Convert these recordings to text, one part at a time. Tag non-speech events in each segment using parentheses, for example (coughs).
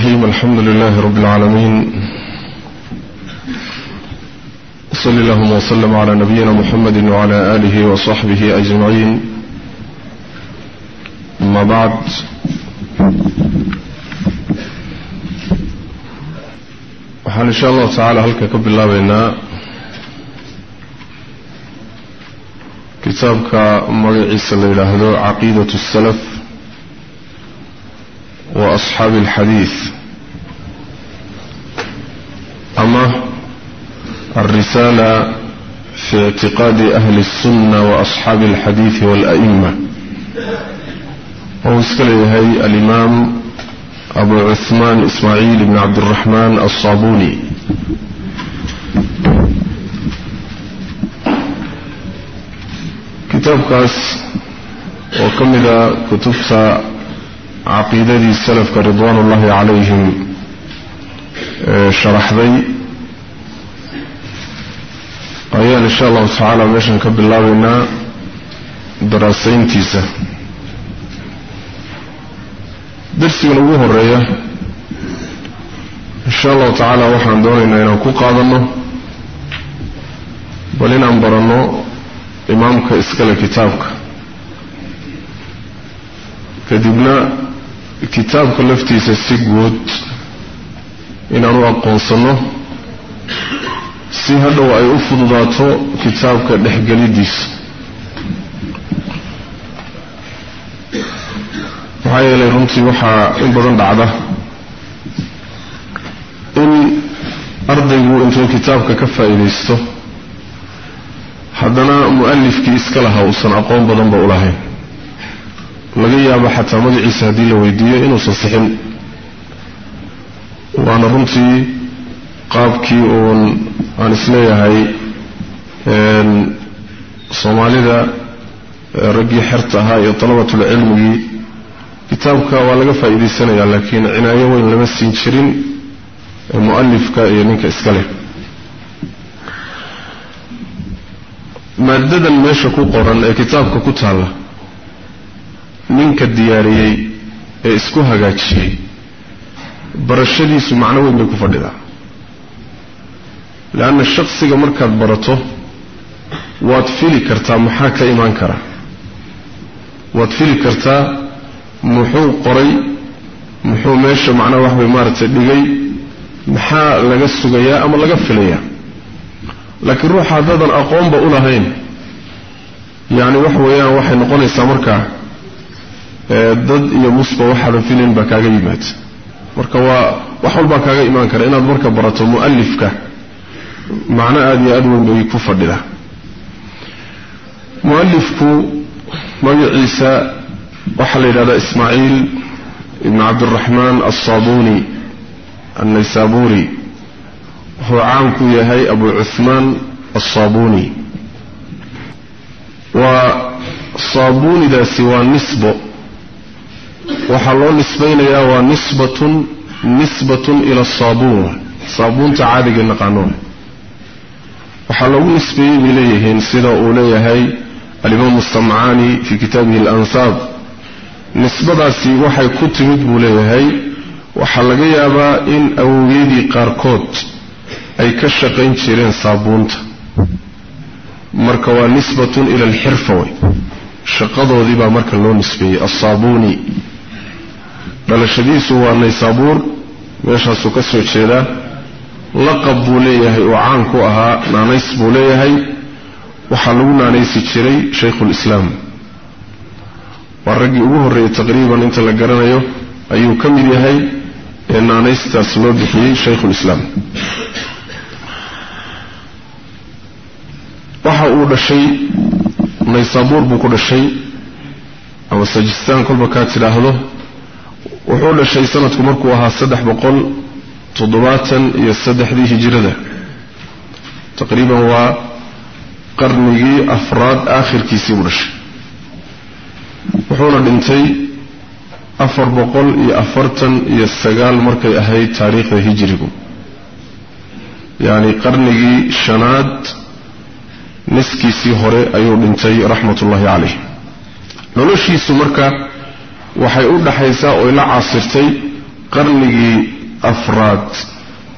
الرحيم الحمد لله رب العالمين. صلى الله وسلم على نبينا محمد وعلى آله وصحبه أجمعين. ما بعد وحن إن شاء الله تعالى هلك كب الله بينا كتابك مرعي صلى الله عليه وسلم عقيدة السلف. وأصحاب الحديث. أما الرسالة في اعتقاد أهل السنة وأصحاب الحديث والأئمة. ووسكلي هي الإمام أبو عثمان إسماعيل بن عبد الرحمن الصابوني. كتاب قاس وكمل كتب عقيدتي السلف رضوان الله عليهم آه، شرح ذي أيان إن شاء الله تعالى ماشي نكبر الله بنا دراسين تيسة. درسي نبوه الرأي إن شاء الله تعالى وحنا دورنا إنا كو قادمه. ولنا نبرنا إمامك إسكال كتابك. كذبنا si guud inaan u aqoonsanno si hadhow ay u fududaato kitaabka dhexgelidiisa maxaa yeelay runtii waxaa in badan dhacda in ardaygu intuu kitaabka ka faa'iidaysto haddana mu'alifkii iska lahaa uusan aqoon badanba u lahayn haddii la weydiiyo inuusan sixin waana runtii qaabkii uun aan isleeyahay soomaalida raggii xerta ahaa iyo dalabatul cilmigii kitaabka waa laga faa'iidaysanayaa laakiin cinaayo weyn lama siin jirin mu'alifka iyo ninka iska leh maadadan meesha ku qoran ee kitaabka ku taalla ninka diyaariyey ee isku hagaajiyey barashadiisu macno weyn bay ku fadhidaa leanna shaksiga markaad barato waad fili kartaa maxaa ka imaan kara waad fili kartaa muxuu qoray muxuu meesha macnaha wax bay maaragtay dhigay maxaa laga sugayaa ama laga filayaa laakiin ruuxa haddaadan aqoonba u lahayn yacni wax weeyaan waxay noqonaysaa markaa dad iyo musba waxaadan filayn baa kaaga yimaada marka waa wax walbaa kaaga imaan kara inaad marka barato mu'alifka macno aada iyo aada weyn bay ku fadhidaa mu'alifku magaciisa waxaa la yidhahdaa ismaaciil ibn cabdiraxmaan alsaabuni annaysaburi wuxuu caan ku yahay abu cuhmaan alsaabuni waa saabunidaasi waa nisbo وحلون نسبين يا ونسبة نسبة إلى الصابون صابون تعادق النقانون وحلون نسبين إليه نسيدا أوليه الإمام الصمعاني في كتابه الأنصاب نسبة سي وحي كتبت بوليه وحلقيا با إن أوليدي قاركوت أي كشقين شيرين صابون مركوا نسبة إلى الحرفة شقضوا ذيبا مركا لون نسبي الصابوني dhalashadiisu waa naysaabuur meeshaasuu ka soo jeedaa laqab buu leeyahay oo caan ku ahaa naanays buu leeyahay. Waxaa lagu naanaysi jiray shaykhulislaam waa raggii ugu horreeyey taqriiban inta la garanayo ayuu ka mid yahay ee naanaystaas loo bixiyey shaykhulislaam waxa uu dhashay naysaabuur buu ku dhashay ama sajistaan kolba kaa tidhaahdo wuxuu dhashay sanadku markuu ahaa saddex boqol toddobaatan iyo saddexdii hijirada taqriiban waa qarnigii afraad aakhirkiisii buu dhashay wuxuuna dhintay afar boqol iyo afartan iyo sagaal markay ahayd taariikhda hijirigu yacni qarnigii shanaad niskiisii hore ayuu dhintay raxmatullaahi calayh noloshiisu marka oy la caasirtay qarnigii afraad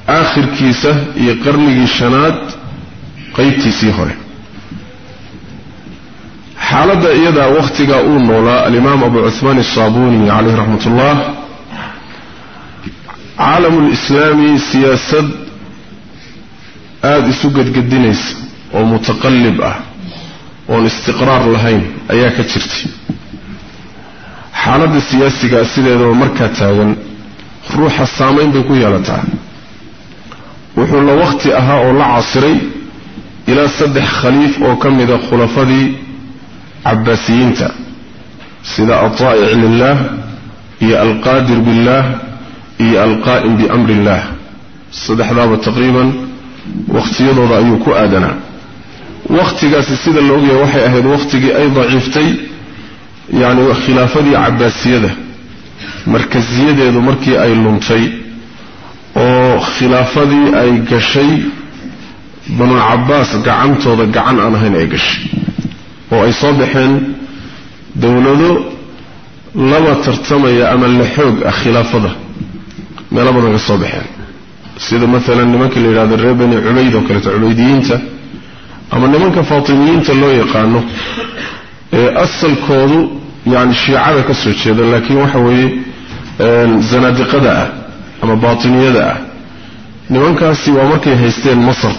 aakhirkiisa iyo qarnigii shanaad qaybtiisii hore xaaladda iyadaa wakhtigaa uu noolaa alimaam abu cuhmaan asaabuni caleyh raxmat ullah caalamulislaami siyaasad aada isu gedgedinaysa oo mutaqallib ah oon istiqraar lahayn ayaa ka jirtay حالد السياسي كاسيده دو مركا تاغن روح الصامين بو يالتا و خول وقتي أها أو لا عصري إلى صدح خليف أو كميد خلفدي عباسيينتا سيدا الطائع لله هي القادر بالله هي القائم بأمر الله صدح ذا تقريبا وقت يضر أيوكو آدنا وقت قاس السيدة اللوغية وحي أهد وقت أي ضعيفتي ay luntay oo khilaafadii ay gashay banu cabbaas gacantooda gacan aan ahayn ay gashay oo ay soo baxeen dowlado laba tartamaya ama la xoog ah khilaafada meelo badan ka soo baxeen sida maalan nimanka la yidhahdo reer bani cubayd oo kaleeto cubaydiyiinta ama nimanka faatimiyiinta loo yaqaano ee أصل كودو يعني شيعة كسرت هذا لكن وحوي زنادق داء أما باطنية داء نوان كاسي ومركي هستين مصر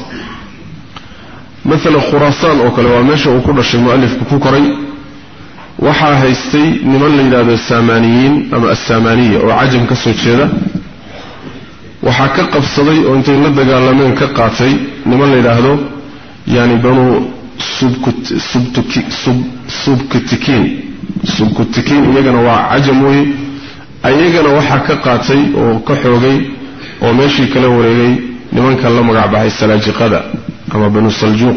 مثل خراسان أو كلواميش أو كل شيء مؤلف بكوكري وحا هستي نمان ليلة السامانيين أما السامانية أو عجم كسرت هذا وحا كقف صدي وانتين لده قال لمن كقاتي نمان ليلة هذا يعني بنو سبكت سبتكي سبتكي waa cajam weye ayagana waxaa ka qaatay oo ka xoogay oo meeshii kala wareegay nimanka la magacbaxay salaajiqada ama banu saljuuq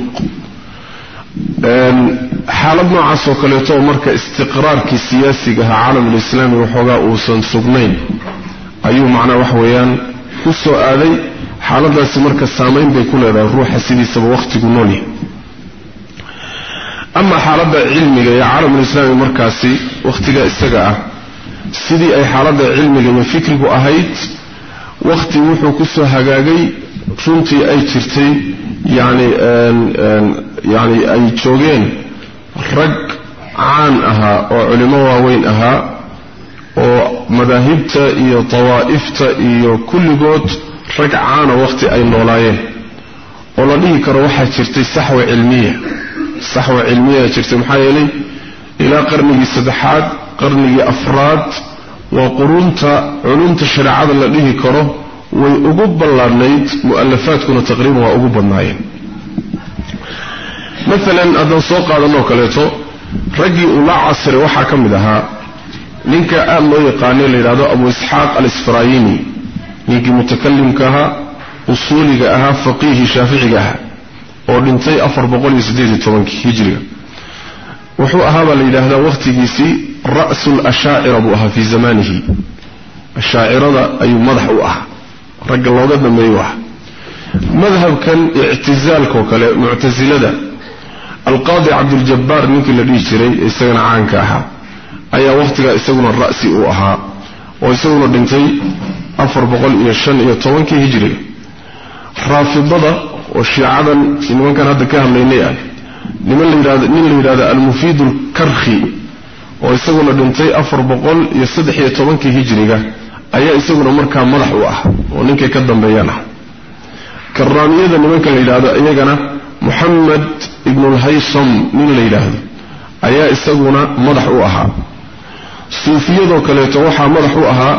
xaalad noocaas oo kaleeto oo marka istiqraarkii siyaasiga ahaa caalamulislaami waxoogaa uusan sugnayn ayuu macnaa wax weeyaan ku soo aaday xaaladaasi marka saamayn bay ku leedahay ruuxa sidiisaba wakhtigu noolyahay caalamulislaami markaasi wakhtiga isaga ah sidii ay xaaladda cilmiga iyo fikrigu ahayd wakhti wuxuu ku soo hagaagay runtii ay jirtay yani yani ay joogeen rag caan ahaa oo culimo waaweyn ahaa oo madaahibta iyo dawaa'ifta iyo kulligood rag caana wakhti ay noolaayeen oo la dhihi karo waxaa jirtay saxwa cilmiya saxwa cilmiyaa jirtay maxaa yeelay ilaa qarnigii saddexaad qarnigii afraad waa quruunta culumta shareecada la dhihi karo way ugu ballaadhnayd mu'alafaadkuna taqriiban waa ugu badnaayeen maalan haddaan soo qaadanoo kaleeto raggii uu la casiray waxaa ka mid ahaa ninka aad loo yaqaanay la yidhahdo abu isxaaq alisfaraayini ninkii ودنتي أفر بقول يسديد تونك هجري وحو أهذا لإلهذا وقته في رأس الأشاعر أبوها في زمانه الشاعر هذا أي مضحوها رق الله قدنا ما يوح مذهب كان اعتزال كوكا معتزل هذا القاضي عبد الجبار نوك الذي يشري يستغن عنك أها أي وقتها يستغن الرأس أها ويستغن دنتي أفر بقول إلى الشن يتونك هجري رافض هذا oo shiicadan nimankan hadda ka hadlaynay ah. Niman layidhahdo nin la yidhahdo almufiid alkarkhi oo isaguna dhintay afar boqol iyo saddex iyo tobankii hijriga ayaa isaguna markaa madax u ah oo ninkay ka dambeeyaan ah karaamiyada nimanka la yidhaahdo iyagana moxamed ibnulhaysam nin la yidhaahdo ayaa isaguna madax u ahaa. Suufiyadoo kaleeto waxaa madax u ahaa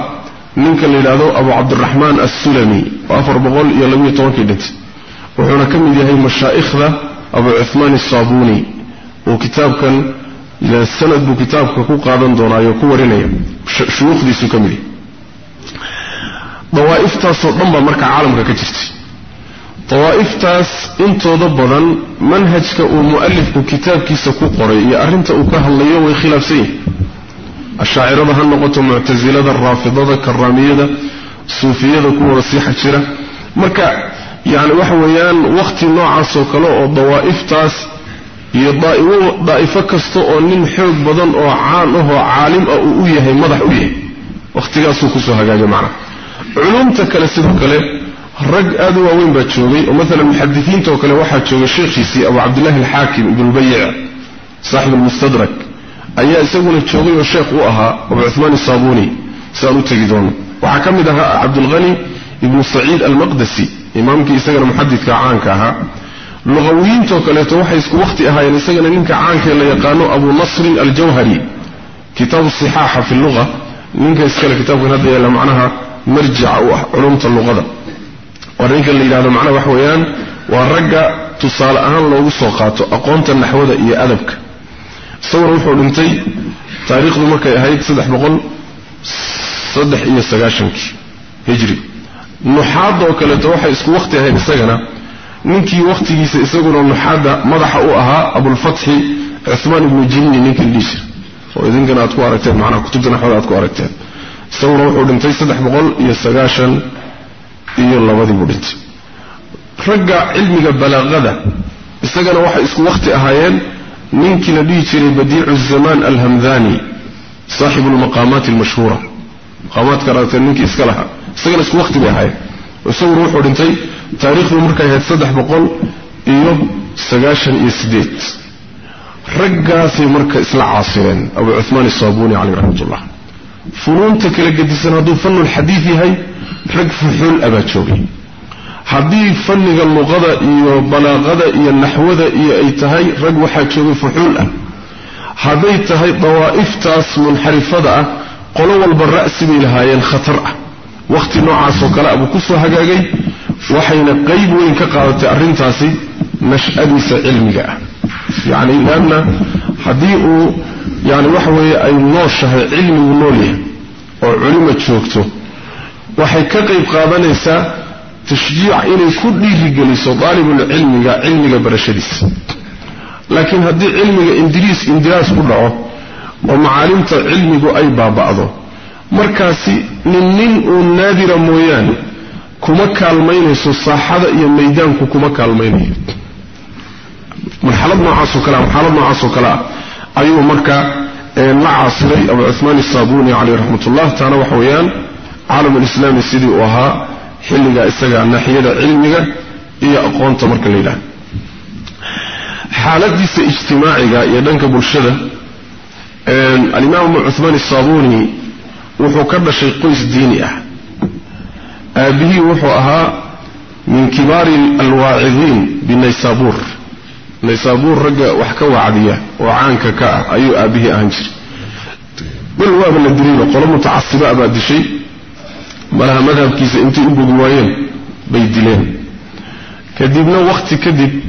ninka la yidhaahdo abu cabdiraxmaan assulami oo afar boqol iyo labiyo tobankii dhintay وحنا كم يدهي مشايخ ذا؟ أبو عثمان الصابوني. وكتاب كان السند بو كتاب كو قادن دونا يكو ورنية شيوخ ديسو كم يدهي ضوائف تاس ضمب مركع عالم ككترتي طوائف تاس انتو ضبضا منهجك ومؤلف كتاب كيسا كو قري. يا أرنت أكاه اللي يوي خلاف الشاعر هذا النقطة معتزلة الرافضة الكرامية الصوفية كورسيحة شرة. مركع يعني وحويان وقت نوع سوكله أو ضوائف تاس يضائو ضائف كسته أو نم حب بدن أو عانه عالم أو أويه مدح أويه وقت جالس خصوصها جا جماعة علوم تكلسه كله رج أدوا وين بتشوي ومثلا محدثين توكل واحد شو الشيخ يسي أو عبد الله الحاكم ابن بيع صاحب المستدرك أي سوون تشوي والشيخ وها وعثمان الصابوني سألوا تجدون وحكم ده عبد الغني ابن سعيد المقدسي إمام كي يسجل محدد كعانك ها لغوين توكلت وحيس وقت أها يسجل منك عانك اللي يقانو أبو نصر الجوهري كتاب الصحاح في اللغة من يسجل كتاب هذا إلى معناها مرجع علوم اللغة ورنك اللي يدعو معنا وحويان ورقى تصال أهان لو سوقاته أقومت النحو ذا إيا أدبك صور وحو لنتي تاريخ دمك هيك صدح بقول صدح إيا السقاشنك هجري ninkii wakhtigiisa isaguna nuxaadda madaxa u ahaa abulfatxi cuhmaan ibnu jinni ninka liisha oo idinkana aad ku aragteen macnaha kutubta naxwada aad ku aragteen isaguna wuxuu dhintay saddex boqol iyo sagaashan iyo labadii buu dhintay ragga cilmiga balaaqada isagana waxay isku wakhti ahaayeen ninkii la dhihi jiray badiicu zamaan alhamdani saaxibu lmaqaamaati almashhuura maqaamaadka aragteen ninkii iska lahaa سجل اسكو وقت بيهاي وسو روح ورنتي. تاريخ المركة يتصدح بقول ايو سجاشن يسديت رقا في مركة إسلع عاصرين. ابو عثمان الصابوني عليه رحمة الله. فرونتك لقد سنادو فن الحديث هاي رق فحول أبا تشوبي. حديث فن اللغضة ايو بلاغضة ايو النحوذة ايو ايتهاي رق وحاك تشوبي فحول أبا. هذه طوائف تاس منحرفة قلوة البرأس من الهايين الخطر waxayna qayb weyn ka qaadatay arrintaasi nash'adiisa cilmiga ah yacni leanna haddii uu yani waxa weeye ay nooshahay cilmigu nool yahay oo culimo joogto waxay ka qayb qaadanaysaa tashjiic inay ku dhiirigeliso daalibulcilmiga cilmiga barashadiisa laakiin haddii cilmiga indiriis indiraas ku dhaco oo macaalimta cilmigu ay baaba'do markaasi nin nin uu naadira mooyaane kuma kaalmaynayso saaxada iyo maydaanku kuma kaalmaynayo marxalad noocaasoo kale marxalad noocaasoo kale ah ayuu marka la caasiray abu cuhmaan isaabuni caleyh raxmatullah taana waxa weeyaan caalamulislaami sidii uu ahaa xilligaa isaga naaxiyada cilmiga iyo aqoonta marka la yidhahdo xaaladiisa ijtimaaciga iyo dhanka bulshada alimaam abu cuhmaan isaabuni وحو كدشي قيس ديني أه. به وحو أها من كبار الواعظين بنيسابور. نيسابور رجع وحكا عليا وعانك كا أيو آبيه اهنجر بل هو من الدليل وقال متعصب أبا دشي. بلها مذهب كيس انتي ابو دوايين بيدلين كذبنا وقت كذب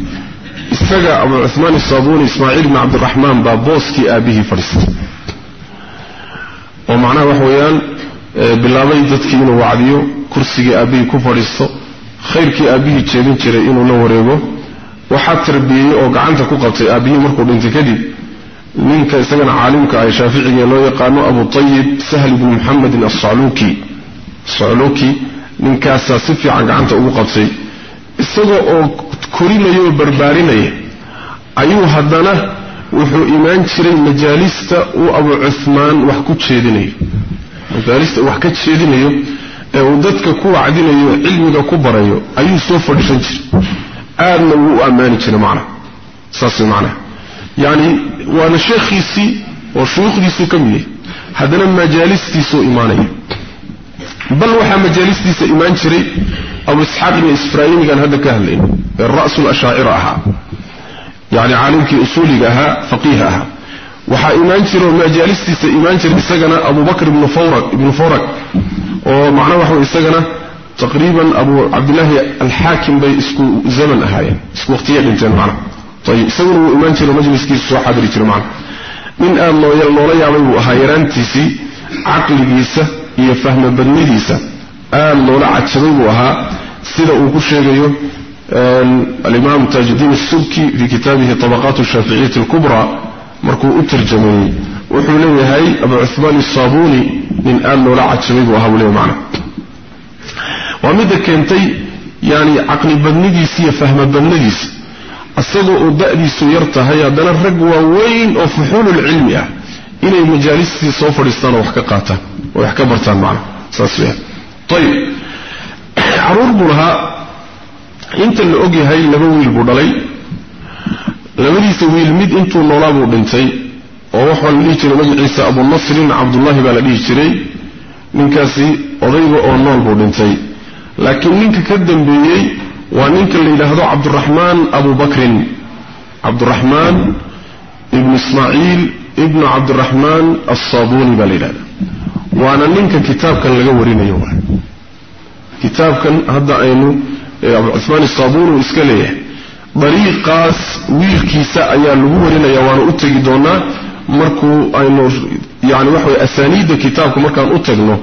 استجع أبو عثمان الصابوني إسماعيل مع عبد الرحمن بابوسكي آبيه فرسي ku fadhiisto khayrkii aabbihii jeedin jiray inuu la wareego waxaa tarbiyeyey oo gacanta ku qabtay aabbihii markuu dhintay kadib ninka isagana caalimka ah shaaficiga loo yaqaano abu tayib sahl ibnu muxamedin asacluuki sacluuki ninkaasaa si fiican gacanta ugu qabtay isagoo oo korinaya oo barbaarinaya ayuu haddana وحو إيمان شري مجالستا وأبو عثمان وحكو تشيديني مجالستا وحكو تشيديني ودتك كو عديني علم دا كبرا أي صوف ورشان شري آرنا وو أمان معنا ساسي معنا يعني وأنا شيخي سي وشيخ دي سو كمي هذا مجالستي سو إيماني بل وحا مجالستي سو إيمان شري أبو إسحاق من إسفرايين كان هذا كهلين الرأس الأشائر أحا usuuliga ahaa faqiih ahaa waxaa imaan jira oo majaalistiisa imaan jira isagana abubakr ibnu fawrak ibnu fawrak oo macnaha waxa wey isagana taqriiban abu cabdillaahi alxaakim bay isku zaman ahaayeen isku waqtiya dhinteen macnaha ayib isaguna wuu imaan jiro majliskiisa soo xadiri jira macnaha nin aad loola yaabay buu ahaa yaraantiisii caqligiisa iyo fahma badnidiisa aad loola cajabay buu ahaa sida الإمام تاج الدين السبكي في كتابه طبقات الشافعية الكبرى مركو أترجمني وحولي هاي أبو عثمان الصابوني من آل نولا عجميب وهو لي معنا. وماذا كنتي يعني عقل بنديس هي فهم بنديس أصدق دأدي سيرتها هي دل الرقوة وين أفحول العلم إلي مجالس في صوف الإسلام وحكاقاته وحكبرتان معنا. ساسوية طيب. (coughs) عرور برها og yahay laba wiil buu dhalay labadiisa wiil mid intuu noolaa buu dhintay oo waxaa la dhihi jiray magaciisa abunasrin cabdullaahi baa la dhihi jiray ninkaasi odayga oo nool buu dhintay laakiin ninka ka dambeeyey waa ninka la yidhaahdo cabduraxmaan abu bakrin cabduraxmaan ibnu ismaaciil ibnu cabdiraxmaan assaabuni baa la yidhahda waana ninka kitaabkan laga warinayo kitaabkan hadda aynu cumaan asaabuuni uu iska leeyahay dariiqaas wiilkiisa ayaa lagu warinaya waana u tegi doonaa markuu aynu yani waxa way asaaniidda kitaabka markaan u tagno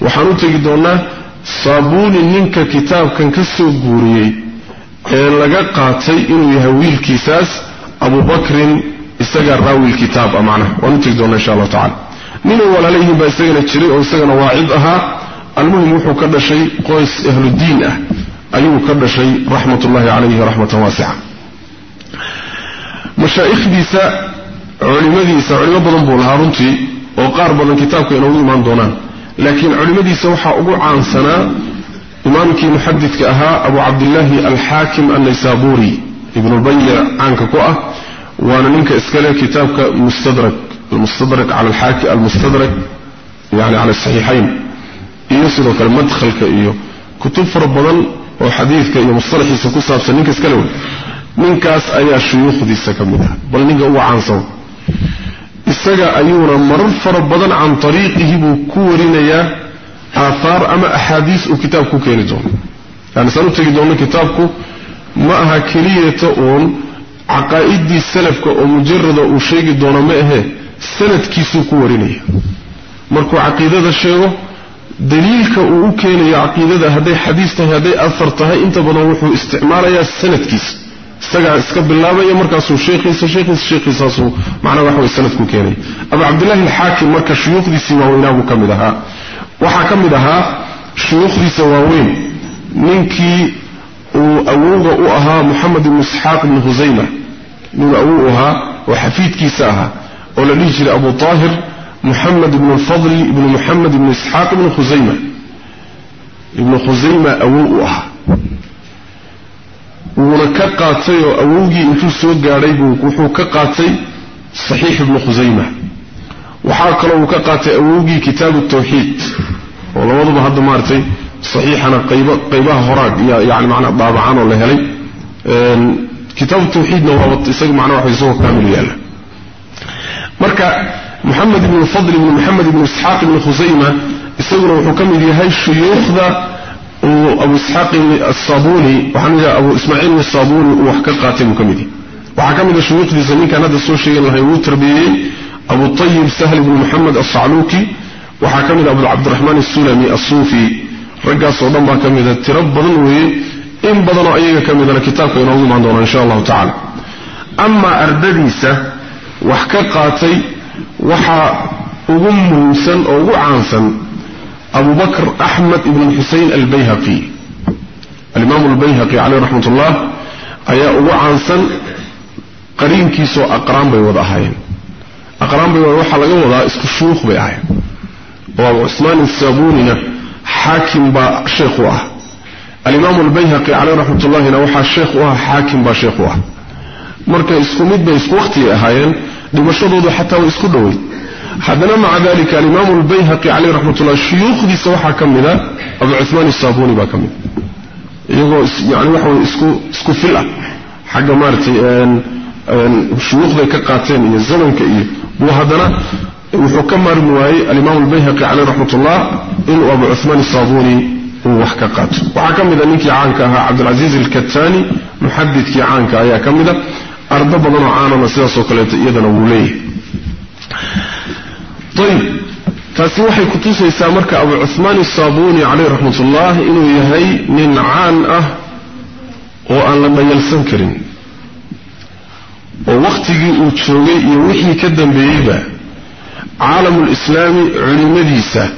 waxaan u tegi doonaa saabuuni ninka kitaabkan ka soo guuriyey ee laga qaatay inuu yahay wiilkiisaas abubakrin isagaa raawil kitaab a macnaha waan u tegi doonaa insha allahu tacala ninay walaalayihiin baa isagana jiray oo أيه كبر شيء رحمة الله عليه رحمة واسعة. مشايخ ديسا علماء ديسا علماء بضن بولها رمتي وقار بضن كتابك إنه إيمان دونان لكن علماء ديسا وحا عن سنة إمامك محدثك أها أبو عبد الله الحاكم النيسابوري ابن البيع عنك قوة وأنا منك إسكالي كتابك مستدرك المستدرك على الحاكم المستدرك يعني على الصحيحين. يصدك المدخل كأيه كتب فرب بضن oo xadiidka iyo mustalaxiisa ku saabsan ninka iskale wey ninkaas ayaa shuyuukhdiisa ka mid ah bal ninka uga caansan isaga ayuuna marar fara badan can ariiqihi buu ku warinayaa aahaar ama axaadiis uu kitaabku ku keeni doono yani saan u tegi doono kitaabku ma aha keliyata uun caqaa'idii salafka oo mujarada uu sheegi doono ma ahee sanadkiisuu ku warinaya markuu caqiidada sheego دليل أوكين يا عقيدة هذه حديثة هذه أثرتها أنت بنوحه استعمال يا سنة كيس استجع استقبل الله يا مركز الشيخ يا شيخ يا شيخ يا صاصو معنا بحوي السنة كوكين أبو عبد الله الحاكم مركز شيوخ دي سواوين أبو كمدها وحكم دها شيوخ دي سواوين منك وأوغ أها محمد المسحاق بن هزيمة من أوغها وحفيد كيساها ولا نيجي لأبو طاهر محمد بن الفضل بن محمد بن إسحاق بن خزيمة. ابن خزيمة أولوها وركقاتي أولوغي أنتو سوق عليه وكوحوكقاتي صحيح ابن خزيمة. وحاك الله وكقاتي أولوغي كتاب التوحيد. والله وضب هذا مارتي. صحيح أنا قيبه هراج يعني معنى بابعان ولا هلي. كتاب التوحيد نوابط. إساق معنى واحد كامل يالا. مركا محمد بن الفضل بن محمد بن إسحاق بن خزيمة استغروا حكم ذي هايش يخذ أبو إسحاق الصابوني وحمد أبو إسماعيل الصابوني وحكى قاتل حكم ذي وحكم ذي شيوخ ذي زمين كان هذا الله يوتر أبو الطيب سهل بن محمد الصعلوكي وحكم ذي أبو عبد الرحمن السلمي الصوفي رجع صدام بحكم ذي التراب إن بدنا أيها كم ذي الكتاب ينظم عندنا إن شاء الله تعالى أما أرددي سه وحكى قاتل وحا أغمه سن أو عان أبو بكر أحمد بن حسين البيهقي الإمام البيهقي عليه رحمة الله أي أغو عان سن قرين كيسو أقرام بيوضعهين أقرام بيوضعه لك وضع اسك الشوخ بيعهين وابو عثمان السابوننا حاكم با شيخوه الإمام البيهقي عليه رحمة الله نوحا شيخوه حاكم با شيخوه مركا اسكو ميد با اسكو أختي أهين. دمشقوا حتى ويسكوا دوي حدنا مع ذلك الإمام البيهقي عليه رحمة الله الشيوخ دي صوحة كاملة أبو عثمان الصابوني با كامل يعني وحو اسكو, اسكو فلع حق مارتي أن الشيوخ دي كقاتين الزمن كأيه وهذا وحكم كمار الإمام البيهقي عليه رحمة الله إن أبو عثمان الصابوني هو كقاتل وحكم إذا نيكي عانكها عبد العزيز الكتاني محدد كي عانكها يا كامل أرض بدن عانا مسيا سوكلت يدنا ولي طيب فسوح كتوس يسامرك أبو عثمان الصابوني عليه رحمة الله إنه يهي من عان وأن لما يلسنكرين ووقت أتشوي يوحي كدن بيبا عالم الإسلام علم ديسة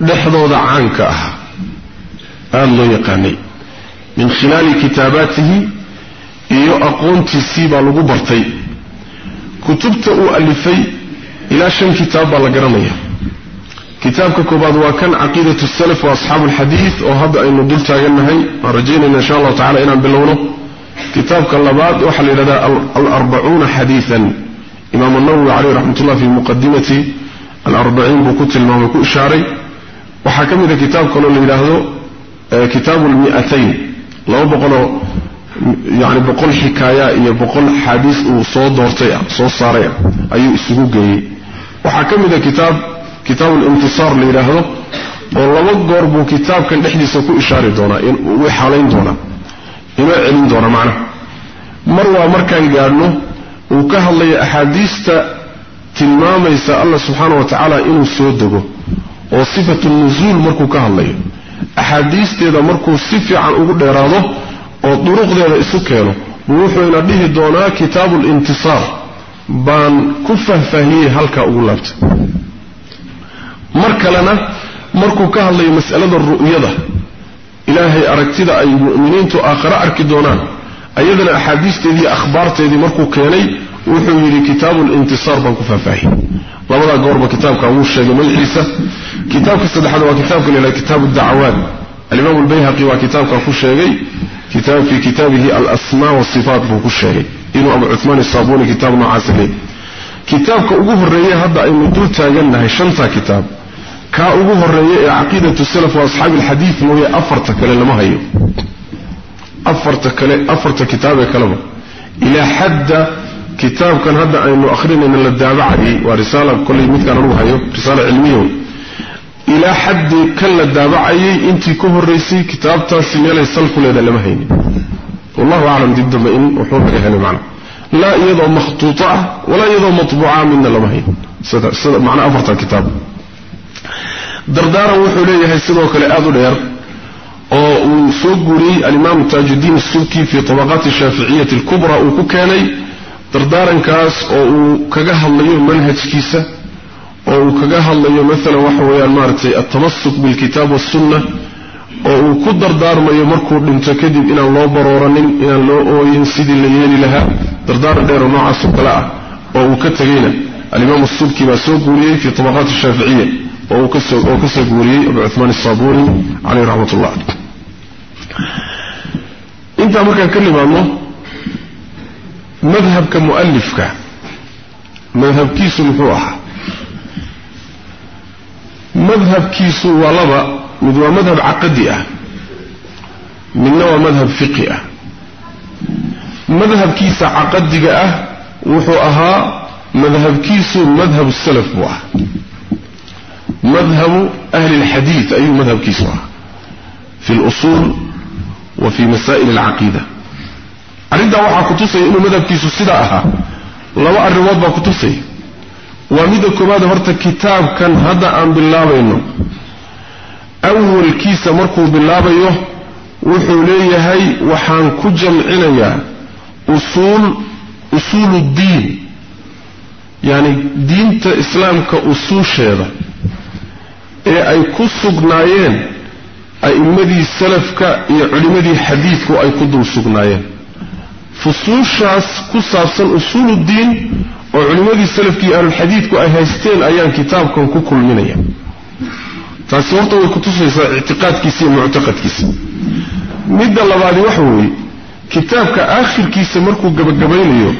لحظوض عنك أها الله يقاني من خلال كتاباته إيو أقوانتي سيبا لغو برتي كتبت أو ألفي إلا شن كتاب بالقرمية كتاب كباد وكان عقيدة السلف وأصحاب الحديث وهذا أنه قلت أغنهي رجينا إن شاء الله تعالى إنا بلونه كتابك اللباد وحل إلى الأربعون حديثا إمام النووي عليه رحمة الله في مقدمة الأربعين بكتل الممكو الشاري وحكم إذا كتابك لله كتاب المئتين لو بقوله boqol xikaaya iyo boqol xaadiis uu soo doortay ah soo saaray ah ayuu isugu geeyey waxaa ka mid a kitaab kitaabu lintisaar la yidhaahdo oo laba goor buu kitaabkan dhexdiisa ku ishaari doonaa u xaalayn doonaa inoo celin doona macnaha mar waa markaan gaadhno uu ka hadlaya axaadiista tilmaamaysa allah subxaana wa tacaala inuu soo dego وطرق ذي السكينه ووحي نبيه دونا كتاب الانتصار بان كفه فهي هلك أولاد مركا لنا مركو كهل مسألة الرؤية إلهي أركتدى أي مؤمنين تآخر أركي دونا أيضنا أحاديث تذي أخبار تذي مركو كيلي ووحي كتاب الانتصار بان كفه فهي لابد أقول بكتابك أبو الشيء من العيسى كتابك السادة حدوى كتابك للكتاب الدعوان الإمام البيهقي وكتاب كفشاجي كتاب في كتابه الأسماء والصفات فكشاجي إنه أبو عثمان الصابوني كتاب معزلي كتاب كأبوه الرئي هذا المدل هي هشنتا كتاب. كأبوه الرئي عقيدة السلف وأصحاب الحديث إنه أفرتك لنا ما هي. أفرتك لنا أفرت كتاب كلام. إلى حد كتاب كان هذا إنه أخرين من الدعاء عليه ورسالة كل مثل روحه رسالة علمية. إلى حد كل دابعي أنت كهر ريسي كتاب تاسم لا صلف ليدا لما هيني. والله أعلم جدا ديب دمئن وحوكري هاني معنى لا يضع مخطوطة ولا يضع مطبعة من لما هيني. سيدة سيدة معنى أفرطة كتاب. دردارا وحولي هاي سيدوك لأذو الهر وصوغري الإمام تاج الدين السوكي في طبقات الشافعية الكبرى وكو كاني دردارا كاس وكاقها الليو منهج كيسة. وكجها الله يوم مثلا وحوي المارت التمسك بالكتاب والسنة وكدر دار ما يمركو بنتكذب إن الله برورن إن الله أو ينسد الليل لها دردار دار مع سقلاع وكتجينا الإمام السبكي بسوقوري في طبقات الشافعية وكسر وكسرقوري أبو عثمان الصابوري عليه رحمة الله أنت أمرك أكلم الله مذهب كمؤلف مذهب كيس المفروحة مذهب كيسو ولبا مذهب مذهب عقدية أه. من نوع مذهب فقية أه. مذهب كيسا عقدية أه، وحوءها مذهب كيسو مذهب السلف بواه مذهب أهل الحديث أي مذهب كيسو في الأصول وفي مسائل العقيدة. أريد أن إنه مذهب كيسو صداءها لو أرواد بقتصي ومدى كباد هرت كتاب كان هذا أم بالله إنه أول كيس مركو بالله يه وحولي هاي وحان كجم عليا أصول أصول الدين يعني دين إسلام كأصول شهادة أي كسر نعين أي مدي السلف كأي مدي حديث كأي كدر سجناين فصول شاس كسر أصول الدين وعلمذي السلف كي أهل الحديث كو أهستين أيان كتاب كون كو كل من أيام فالصورة والكتوسة اعتقاد كيسي معتقد كيسي. مدى الله بعد وحوه كتاب كآخر كيسي مركو قبقبين أيوه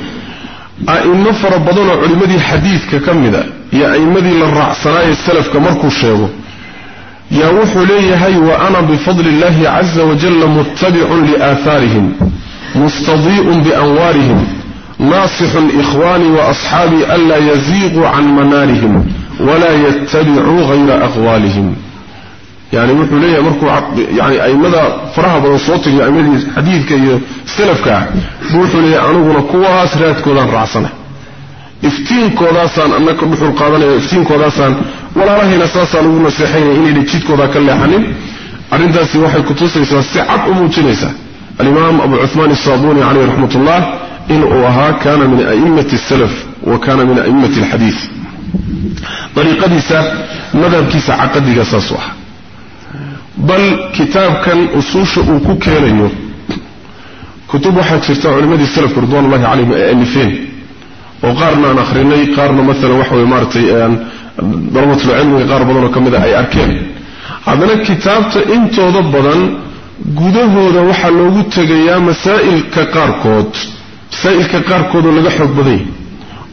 أئنه فربضون علمذي الحديث ككم ذا يا أئمذي للرعصراي السلف كمركو الشيبه يا وحو ليهي وأنا بفضل الله عز وجل متبع لآثارهم. مستضيء بأنوارهم. ناصح الإخوان وأصحابي ألا يزيغوا عن منارهم ولا يتبعوا غير أقوالهم. يعني يقول لي مركو عقب يعني أي ماذا فرها بصوتك يعمل حديثك سلفك. يقول لي أنه قوها سرات كودان رعصنا. افتين كوداسان أنك بحر قادنا افتين كوداسان ولا رهي نساسان أبو نسيحين إني تشيت كوداك اللي حنين. أرندا سي واحد كتوسي سيحق أمو تنسى الإمام أبو عثمان الصابوني عليه رحمة الله. Min a'immati salaf wa kana min a'immati alxadiid dariiqadiisa madhabkiisa caqadiga saasuu ah bal kitaabkan usuusha uu ku keenayo kutub waxaa jirta culimmadii salafku ridwan ullahi calayhim ay alifeen oo qaarna aan akhrinay qaarna maalan waxa weye maaratay aan dalabatulcilmiga qaar badanoo ka mid a ay arkeen haddana kitaabta intooda badan gudahooda waxaa loogu tegayaa سائل كقارك هذا لقى حب بذي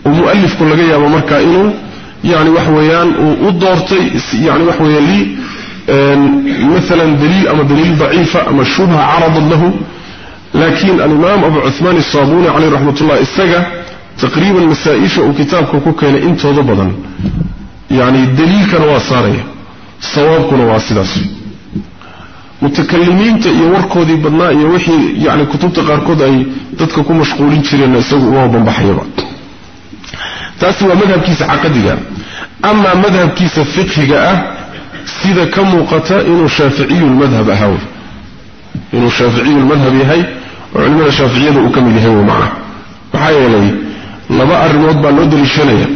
ومؤلف كل جاي أبو مركا إنه يعني وحويان وضارتي يعني وحويان لي مثلا دليل أما دليل ضعيفة أما شبه عرض له. لكن الإمام أبو عثمان الصابون عليه رحمة الله استجى تقريبا مسائيش وكتاب كوكو كان انت وضبضا يعني الدليل كان واصاري صواب كان واصدا سوي متكلمين تي وركودي بدنا يوحي يعني كتب تقاركود أي تدك كم مشغولين تري الناس وهم بحيران تاسوا مذهب كيس عقدي أما مذهب كيس فقه جاء سيدا كم وقتا إنه شافعي المذهب هاو إنه شافعي المذهب هاي علماء شافعية أكمل هاو معه وحيا لي لبا الرموض با نودري شنية.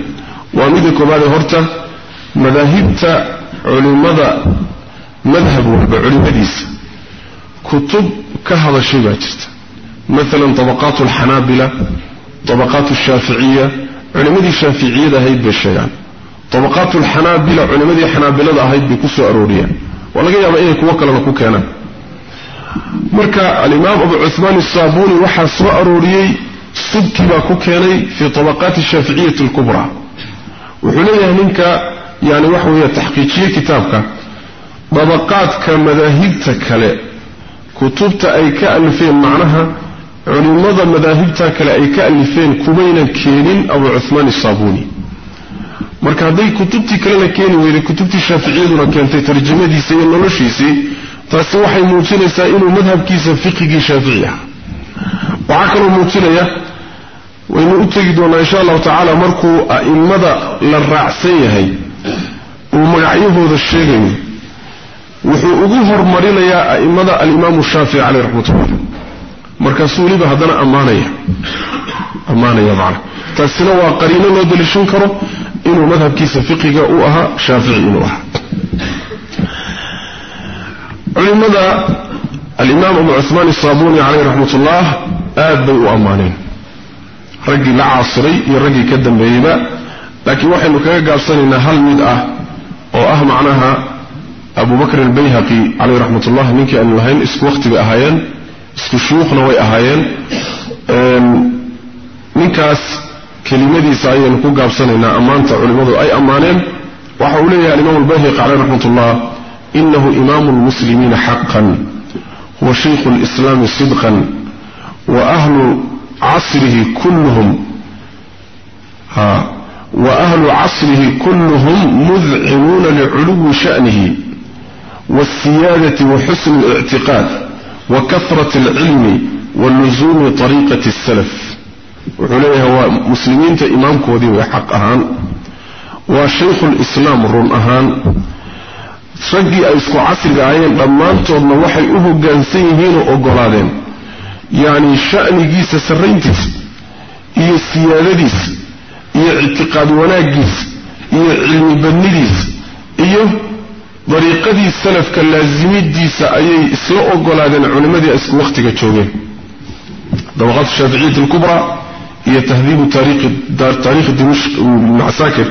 وامدكو بعد هرتا مذاهبتا علماء مذهب علم بعلمديس كتب كهذا شيء باجست مثلا طبقات الحنابلة طبقات الشافعية علمدي الشافعية ده هيد بالشيان طبقات الحنابلة علمدي الحنابلة ده هيد بكسو أروريا ولقى يبقى إيه كوكلا نكو كانا مركا الإمام أبو عثمان الصابوني وحسو أروريي سبك باكو كاني في طبقات الشافعية الكبرى. وحليا منك يعني وحوية تحقيقية كتابك. Kale kutubta ay ka alifeen macnaha culimmada madaahibta kale ay ka alifeen kumaynan keenin abu cuhmaan asaabuni marka hadday kutubtii kalena keeni weyday kutubtii shaaficiyaduna keentay tarjamadiisa iyo noloshiisii taasi waxay muujinaysaa inuu madhabkiisa fiqigii shaafici ah waxaa kaloo muujinaya waynu u tegi doonaa insha allahu tacaala markuu a'immada la raacsan yahay uu magacyahooda sheegayo وحي أغفر مرينا يا أئمدا الإمام الشافعي عليه رحمة الله مركزوا لي بهذا أمانا يا أمانا يا ضعنا تأسنوا وقرينا لذل الشنكرو إنو مذهب كيس فقه قاؤها شافعي إنو أحد علمدا الإمام أبو عثمان الصابوني عليه رحمة الله آدوا أمانين رجي العصري يرجي كدن بيبا لكن واحد مكاقب سنين هل مدأة أو معناها أبو بكر البيهقي عليه رحمة الله منك أن لهين اسك وقت بأهيان اسك شوخ نوي أهيان منك أس كلمة دي سعيدة نقوق سنة إن أمانت علمات أي أمانين وحولي الإمام البيهق عليه رحمة الله إنه إمام المسلمين حقا هو شيخ الإسلام صدقا وأهل عصره كلهم ها وأهل عصره كلهم مذعنون لعلو شأنه والسيادة وحسن الاعتقاد وكثرة العلم واللزوم طريقة السلف. وعليها مسلمين تإمام كودي وحق أهان. وشيخ الإسلام رون أهان. تشجي أيسكو عسل عين بمانتو النوحي أهو قانسيهين وقرادين يعني شأن جيس سرينتس إيه السيادة ديس. إيه اعتقاد وناجيس. إيه علم بنيديس إيه طريقة السلف كان لازم يدي أي سوء قول هذا العلماء دي أسل وقتك تشوفين ضوغات الشافعية الكبرى هي تهذيب تاريخ دار تاريخ دمشق والمعساكر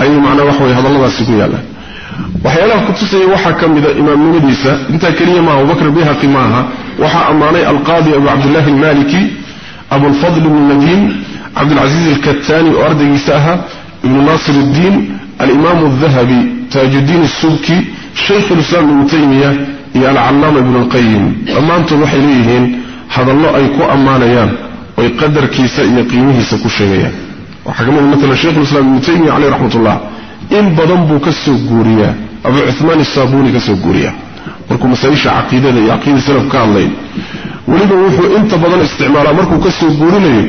أي معنى وحوي هذا الله سيكون يالله كنت كنتو وحى كم إذا إمام مديسة انت كريم كريما وبكر بها قماها وحا أماني القاضي أبو عبد الله المالكي أبو الفضل من المدين عبد العزيز الكتاني وأرد يساها ابن ناصر الدين الإمام الذهبي تاج الدين السبكي شيخ الإسلام ابن تيميه يعني علامة ابن القيم أما أنتم وحليهن هذا الله أيكو أمانيا ويقدر كيسا يقيمه سكو الشيخية وحكمه مثلا شيخ الإسلام ابن تيميه عليه رحمة الله إن بضنبو كسو قوريا أبو عثمان الصابوني كسو قوريا ولكم مسايش عقيدة يعقيد سلف كان لين ولذا وفو إنت بضن استعمار مركو كسو قوري لين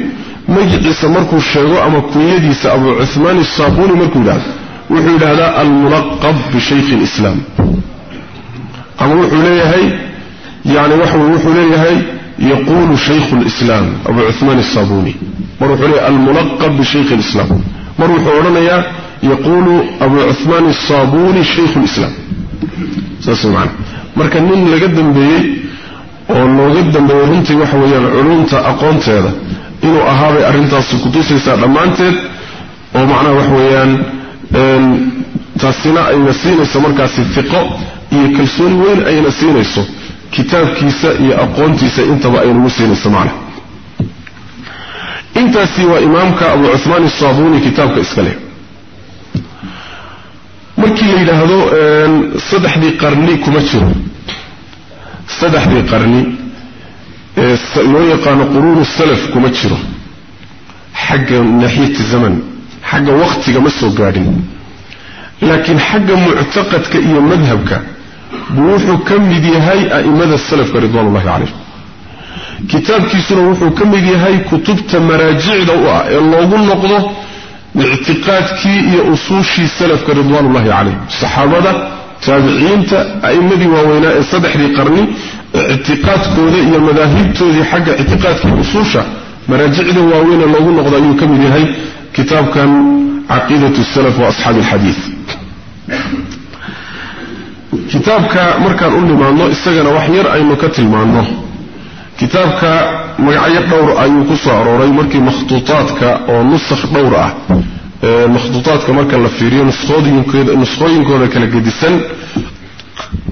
مجلس مركو الشيخو أما كويديس أبو عثمان الصابوني مركو لاز وحي لها الملقب بشيخ الإسلام. أبو حولي هاي يعني وحو حولي هاي يقول شيخ الإسلام أبو عثمان الصابوني. مروح لي الملقب بشيخ الإسلام. مروح ورنيا يقول أبو عثمان الصابوني شيخ الإسلام. سأسمع مركن من لقدم به أنه قدم به أنت وحو يلعلون تأقونت هذا إنه أهابي أرنتاس الكتوسي سأل مانتد ومعنى وحويان تاسينا اي نسينا سمر كاسي ثقة اي كلسون وين اي نسينا يسو كتاب كيسا اي اقوان تيسا انتبا اي نسينا سمعنا انتا سيوا امامك ابو عثمان الصابوني كتابك اسكاليه مركي ليلة هذو صدح دي قرني كمتر صدح دي قرني لو يقان السلف كمتر حق ناحية الزمن حق وقتك مسو قارن لكن حق معتقدك إيا مذهبك بوحو كم دي هاي أئمد السلف رضوان الله عليه كتاب كيسونا وحو كم دي هاي كتبت مراجع دواء الله أقول نقضه معتقدك إيا أصوشي السلف رضوان الله عليه الصحابة تابعين أي تأئمد ووينا الصدح لي قرني اعتقادك وذي المذاهب تذي حق اعتقادك أصوشا. مراجع دواء الله أقول نقضه أي دي هاي كتاب كان عقيدة السلف وأصحاب الحديث. كتاب كان مركان أولي معنه استغنى وحير أي مكتل معنه كتاب كان معي دور أي قصة عروري مركي مخطوطات ونسخ دورة. آه، مخطوطات مركان لفيرية نسخوين كذا نسخوين كذا كذا سن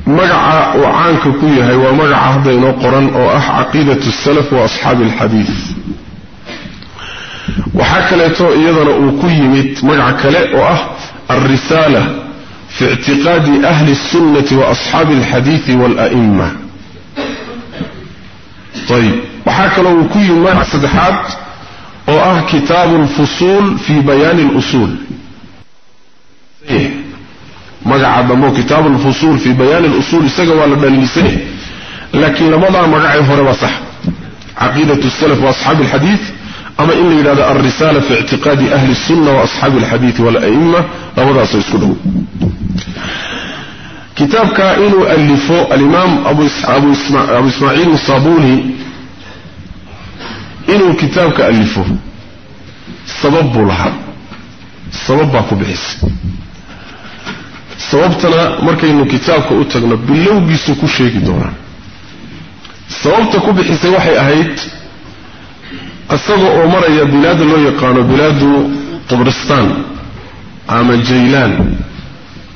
مجع وعانك كوية هو مجع هذا ينقرن وأح عقيدة السلف وأصحاب الحديث. وحكلته يدنا وكيمت مجعكلاء وأه الرسالة في اعتقاد أهل السنة وأصحاب الحديث والأئمة طيب وحكلته وكيمة صدحات وأه كتاب الفصول في بيان الأصول مجع عدمه كتاب الفصول في بيان الأصول سجوا لبنيسه لكن لمضى مجعه فرما صح عقيدة السلف وأصحاب الحديث أما إلا إذا الرسالة في اعتقاد أهل السنة وأصحاب الحديث والأئمة لماذا سيسكده كتاب كائن ألفو الإمام أبو, إس... أبو, إسما... أبو إسماعيل الصابوني إنه كتاب كألفو سبب لها سبب كبعيس سببتنا مركي إنه كتاب كأتقنا باللوغي سكو شيك دورا. سببتكو بحيث وحي أهيت أصدق أمر يا بلاد لا يقال بلاد قبرستان عام الجيلان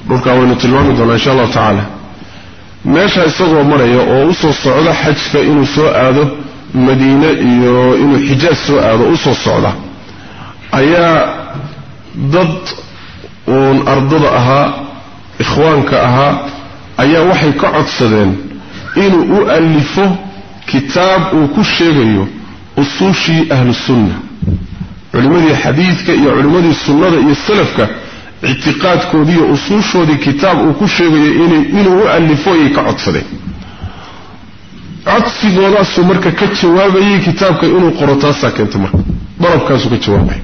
بركا وين تلوان إن شاء الله تعالى. ماشى أصدق أمر يا أوس الصعدة حج فإن سوء هذا مدينة يا إن حجاز سوء هذا أوس الصعدة أي ضد أن أرضها إخوانك أها أي واحد قعد سدين. إن أؤلفه كتاب وكل شيء غيره أصوشي أهل السنة. علماء حديثك يا علماء السنة يا السلفك اعتقادك ودي أصوش ودي كتاب وكشي ودي إني إنه هو اللي فوقي كعطفلي عطفي ولا سمرك كتوابي كتابك إنه قرطاسا كنتما ضرب كاسو كتوابي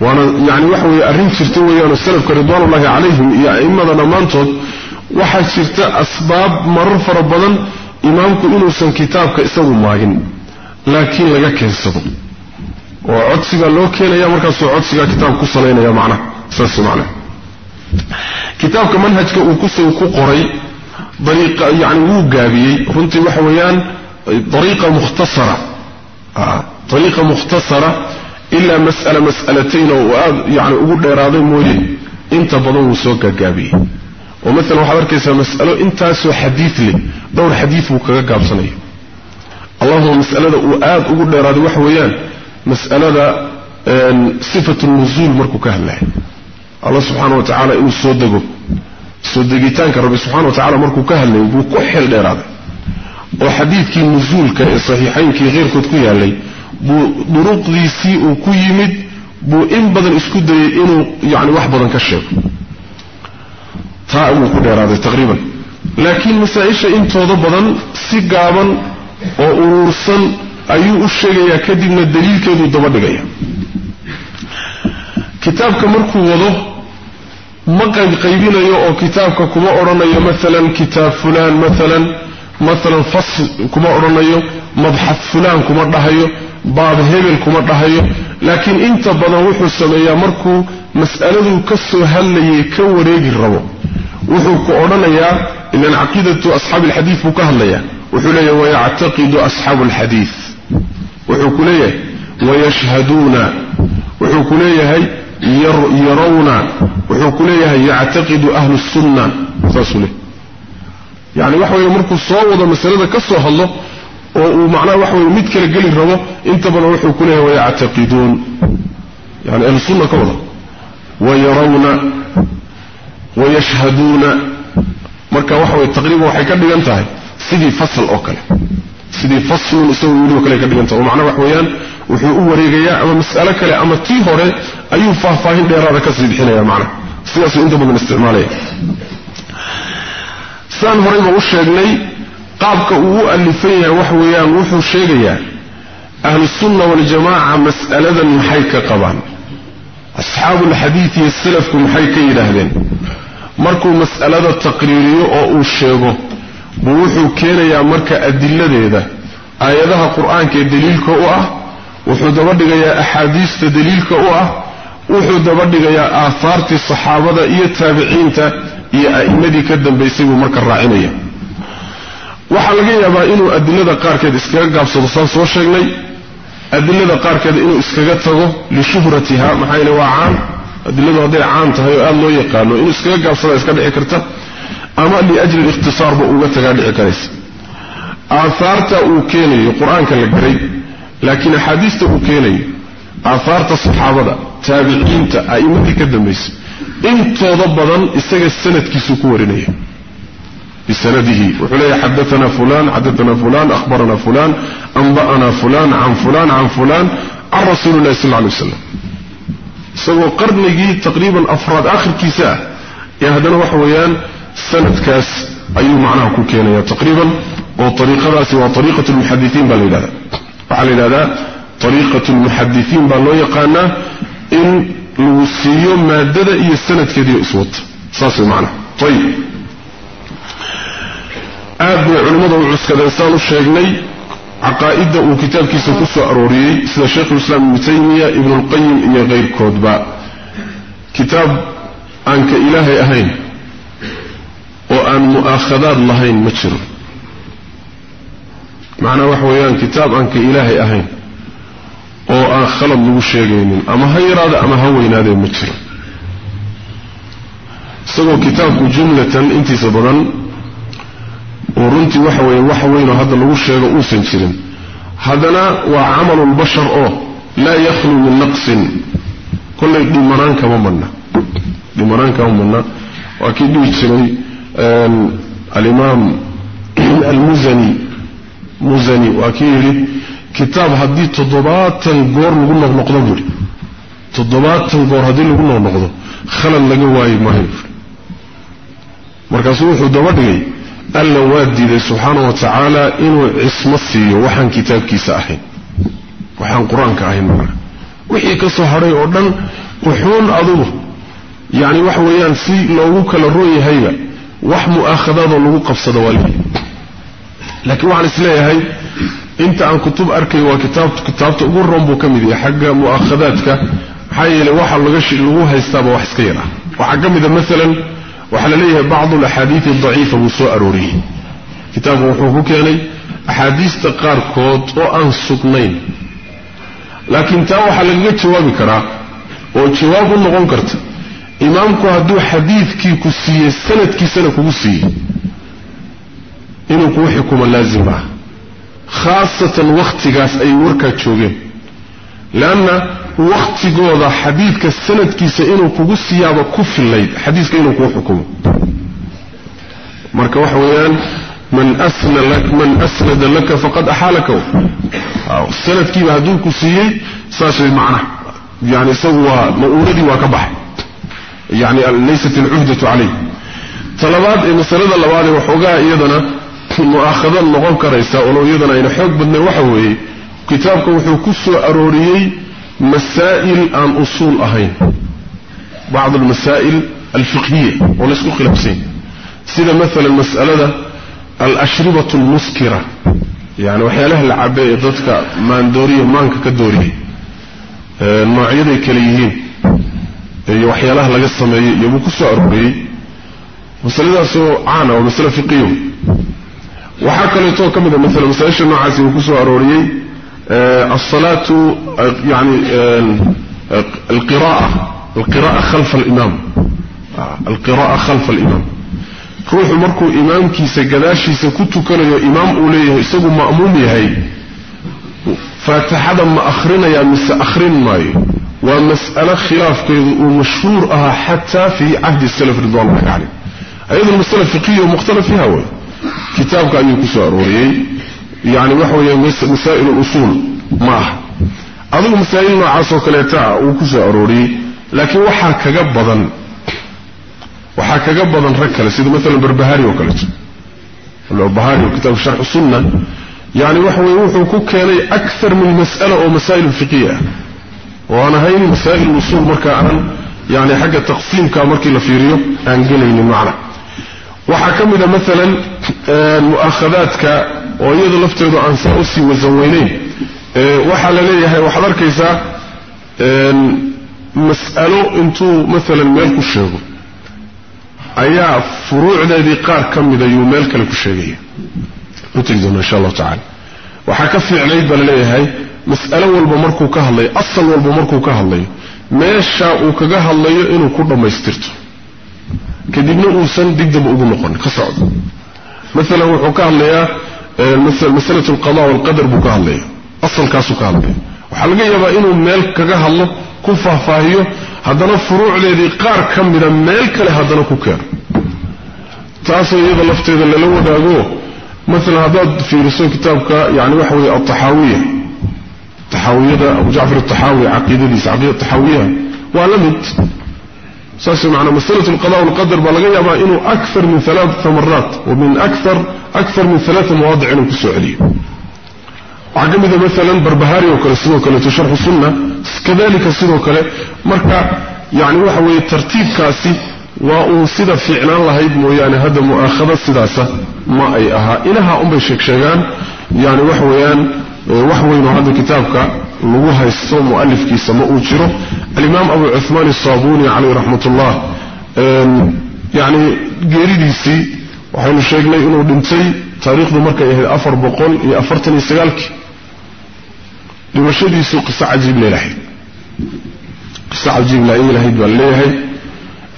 وأنا يعني وحوي أرين فرتوي أنا السلف رضوان الله عليهم. يا إما أنا مانتو وحا شرت أسباب مرفر بضن إمامك إنه سن كتابك إسه ماهن. لكن لقى كنسد وعطسك اللو كيلا يا مركز وعطسك كتاب كسلين يا معنى ساسي معنى كتابك منهجك وكسل وكقري طريقة يعني وقابي هنت وحويان طريقة مختصرة. آه. طريقة مختصرة. إلا مسألة مسألتين آه، يعني أقول لي راضي مولي. انت بضو سوكا قابي. ومثلا وحضر كيسا مسألة انت سو حديث لي. دور حديث وكاقاب صنيه الله هو مسألة وآد أقول له رادي وحويان مسألة صفة النزول مركو كهل الله الله سبحانه وتعالى إنه صدقه صدقتانك ربي سبحانه وتعالى مركو كهل الله وكحل له رادي وحديث كي نزول النزول صحيحين كي غير كتكوية الله بروق لي سيء كي يمد بو إن بدن اسكد إنه يعني واحد بدن كشف تاعه وكحل له تقريبا لكن مسائشة إنتو ضبضا سيقابا kadibna daliilkeeduu daba dhigaya kitaabka markuu wado ma qaybqaybinayo oo kitaabka kuma odhanayo maalan kitaab fulaan maalan maalan fasl kuma odhanayo mabxad fulaan kuma dhahayo baab hebel kuma dhahayo laakiin inta badan wuxuu sameeyaa markuu mas'aladuu ka soo hadlayay ka wareegi rabo wuxuu ku odhanayaa ilan caqiidatu asxaabi alxadiid buu ka hadlayaa وحليه ويعتقد أصحاب الحديث. وحكليه ويشهدون. وحكليه ير يرون. وحكليه يعتقد أهل السنة. فصله يعني وحوي يمرق الصواد مثلا ذا كسره الله. ومعنى وحوي ميت كلا قليل روا انت بنا وحكليه ويعتقدون. يعني أهل السنة كورا ويرون. ويشهدون. مركا وحوي التقريب وحكا بيانتهي سيدي فصل أكله سيدي فصل وسوي له كله كده ينتظر معنا وحويان وحي أول رجيا أو مسألة كله أما تيهرة أيو فه فاهم ده رأك سيدي حنا يا معنا سياسة أنت من الاستعمالية سان هري ما وش يعني قابك هو اللي فيها وحويان وحو شجيا أهل السنة والجماعة مسألة المحيك طبعا أصحاب الحديث السلف كم حيك يلهن مركو مسألة تقريرية أو شجوا keenayaa marka adiladeeda aayadaha qur-aanka ee daliilka u ah wuxuu daba dhigayaa axaadiista daliilka u ah wuxuu daba dhigayaa aahaartii saxaabada iyo taabiciinta iyo a'immadii ka dambaysay buu marka raacinaya waxaa laga yaabaa inuu adilada qaarkeed iskaga gaabsado saan soo sheegnay adilada qaarkeed inuu iskaga tago lishuhratiha maxaa yeele waa caan adiladu hadday caan tahay oo aada loo yaqaano inuu iskaga gaabsada iska dhici karta أما لأجل الاختصار بأمتك هذه الكريس آثارته أوكيني القرآن كان لقريب لكن حديثته أوكيني آثارت الصحابة تابعين تأي مدي كدميس إنت ضبضا استجى السنة كسكورني بسنده وحليا حدثنا فلان حدثنا فلان أخبرنا فلان أنبأنا فلان عن فلان عن فلان عن رسول الله صلى الله عليه وسلم. سوى قرن تقريبا أفراد آخر كساء يهدنا يعني وحويان سند كاس أي معناه كوكينا تقريبا وطريقة سوى طريقة المحدثين بل هذا وعلى هذا طريقة المحدثين بل قالنا إن الوسيو ما دد إيه السند كذي أصوت صافي معنا طيب. أبو علماء وعسكد أنسان الشيغني عقائد وكتاب كيسو قصة أروري سيد الشيخ الإسلام المتينية ابن القيم إيه غير كودباء كتاب أنك إلهي أهين. Oo aan mu'aakhadaad lahayn ma jiro macnaha waxa weeyaan kitaab aan ka ilaahay ahayn oo aan khalad lagu sheegaynin ama ha yaraada ama ha weynaadee ma jiro isagoo kitaabku jumlatan intiisa badan oo runtii waxa weeye wax weynoo hadda lagu sheego uusan jirin haddana waa camalulbashar oo laa yakhlu min naqsin kollay dhimanaan kama madna dhimanaan kama madna waa kii dhihi jiray almuzani muzani waa kii yidhi kitaab haddii toddobaatan goor lagu noqnoqdo buuhi toddobaatan goor haddii lagu noqnoqdo khalad laga waayi maayo markaasuu wuxuu daba dhigay alla waa diiday subxaana wa tacaala inuu cismo siiyo waxaan kitaabkiisa ahayn waxaan qur-aanka ahayn marka wixii ka soo hadhay oo dhan wuxuun adugu وحم آخذات الله قفصد والبي لكن وعلى سلاية هاي إنت عن كتب أركي وكتاب كتاب تقول رمبو كمذي حق مؤاخذاتك حي لوحى اللغش اللغو هيستابه وحسكينا وحقم إذا مثلا وحلليه بعض الأحاديث الضعيفة وسوء أروريه كتاب وحبوك يعني أحاديث تقار كوت وأن سطنين لكن تاوح للغة شوابك را وشوابه اللغون كرته إمامك هدو حديثك كسية سنة كسنة كسية إنه كوحكم اللازمة خاصة الوقت كاس أي وركة شوغين. لأن وقت قوضة حديثك السنة كيسا إنه كسية وكف الليل حديثك إنه كوحكم مركة وحويان من أسند لك من أسند لك فقد أحالك السنة آه، كيبه هدو كسية ساشر المعنى يعني سوى مؤولدي وكبح يعني ليست العهدة عليه. طلبات إن سرد اللواري وحقا إيضنا مؤاخذة اللغوك رئيسة ولو إيضنا إن حق بدنا وحوهي كتابك وحو كسو أروريي مسائل عن أصول أهين. بعض المسائل الفقهية ونسكو خلافسين سيدا مثلا مسألة الأشربة المسكرة. يعني وحياله العبية ضدك ماندورية مانكك الدورية آه، المعيدة كليهين. Iyo waxyaalaha laga sameeyey iyo buu ku soo arooriyey masaladaasoo caana waa masale fiqiyo waxaa kaleetoo ka mid a maala masaa-isha noocaasi uu ku soo arooriyey alsalaatu yani alqira'a alqira'a khalfa alimaam alqira'a khalfa alimaam ruuxu markuu imaamkiisa gadaashiisa ku tukanayo imaam uu leeyahay isagu ma'muum yahay فاتحدا ما أخرنا يا مس أخرين ماي. ومسألة خلاف كيد ومشهور أها حتى في عهد السلف رضي الله عنه أيضا مسألة فقهية ومختلف فيها هو. كتاب كان يكسر روي يعني وحوي مس مسائل الأصول. ما أظن مسائل ما عصوا كليتا وكسر روي لكن وحك جبضا وحك جبضا ركلا سيد مثلا بربهاري وكلت البهاري وكتاب شرح السنة. يعني وحوي وحوي كوك كاني أكثر من مسألة أو مسائل فقهية وأنا هاي مسائل وصول مركا عن يعني حاجة تقسيم كامركا لفيريو أنجلي لمعنى وحكم إذا مثلا المؤخذات كا ويضا لفتر ذو عن سأسي وزوينين وحال ليه وحضر كيسا مسألة انتو مثلا مالكو الشيخو أيا فروع ذا ذي قار كم إذا يو مالك لكو markuu ka hadlayo asal walba markuu ka hadlayo meesha uu kaga hadlayo inuu ku dhammaystirto kadibna uusan digdaba ugu noqonin ka socdo maalan wuxuu ka hadlayaa masalatu alqada walqadar buu ka hadlaya asalkaasuu ka hadlaya waxaa laga yaabaa inuu meel kaga hadlo ku faahfaahiyo haddana furuucdeedii qaar ka mida meel kale haddana ku keeno taasoo iyada lafteeda lala wadaago مثلا هذا في رسول كتابك يعني وحوي الطحاوية. الطحاوية ده أبو جعفر التحاوية عقيدة دي سعقية التحاوية وعلمت. ساسي معنا مسألة القضاء والقدر بلغي يبقى إنه أكثر من ثلاث مرات ومن أكثر أكثر من ثلاث مواضع إنه في السعودية. وعقم إذا مثلا بربهاري وكلا سنوك اللي تشرح السنة كذلك سنوك مركع يعني وحوي ترتيب كاسي. Uun sida fiicnaan lahayd mooyaane hadda mu'aakhada sidaasa ma ay ahaa inaha unbay sheegsheegaan yani waxa weeyaan wax weynoo hadda kitaabka lagu haysto mu'alifkiisa ma uu jiro alimaam abu cuhmaan asaabuni caleyh raxmat ullah yani geeridiisii waxaynu sheegnay inuu dhintay taariikhdu markay ahayd afar boqol iyo afartan iyo sagaalkii dhimashadiisu qiso cajiib leelahayd qiso cajiib laaylahayd baa leeyahay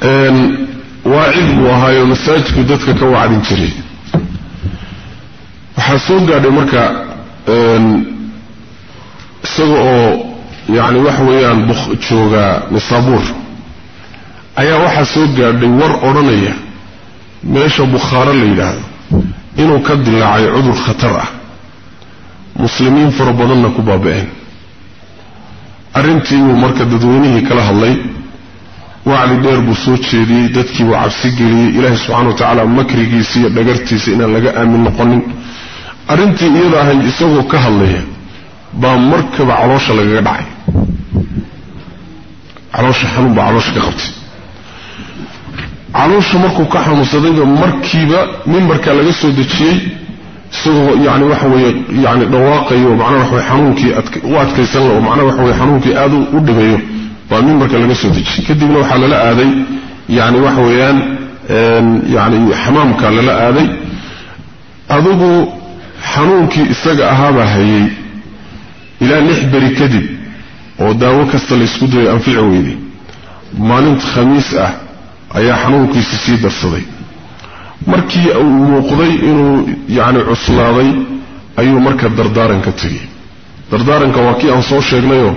waacid buu ahaayo masaajidku dadka ka wacdin jiray. Waxaa soo gaadhay marka isaga oo yani waxa weeyaan joogaa nisaabuur. Ayaa waxaa soo gaadhay war odhanaya meesha bukhaaro la yidhaahdo inuu ka dilaacay cudur khatar ah. Muslimiin fara badanna ku baaba-een. Arrintii buu marka dadweynihii kala hadlay wacdi dheer buu soo jeediyey dadkii buu cabsi geliyey ilaahay subxana wa tacaala makrigiisa iyo dhagartiisa inaan laga aamin noqonin arrintii iyada ahayd isagoo ka hadlaya baa markaba caloosha lagaga dhacay caloosha xanuun baa caloosha ka qabtay caloosha markuu ka xanuunsadayba markiiba mimbarka laga soo dejiyey isagoo yani waxa weeye yani dhawaaqayo soo dejiyey kadibna waxaa lala aaday yani waxa weeyaan yani xamaamka lala aaday adugu xanuunkii isaga ahaabaa hayay ilaa lix beri kadib oo daawo kasta laysku dayo anfici weyday maalinta khamiis ah ayaa xanuunkiisi sii darsaday markii uu muuqday inuu yacni cuslaaday ayuu marka dardaaran ka tegey dardaaranka waa kii aan soo sheegnayoo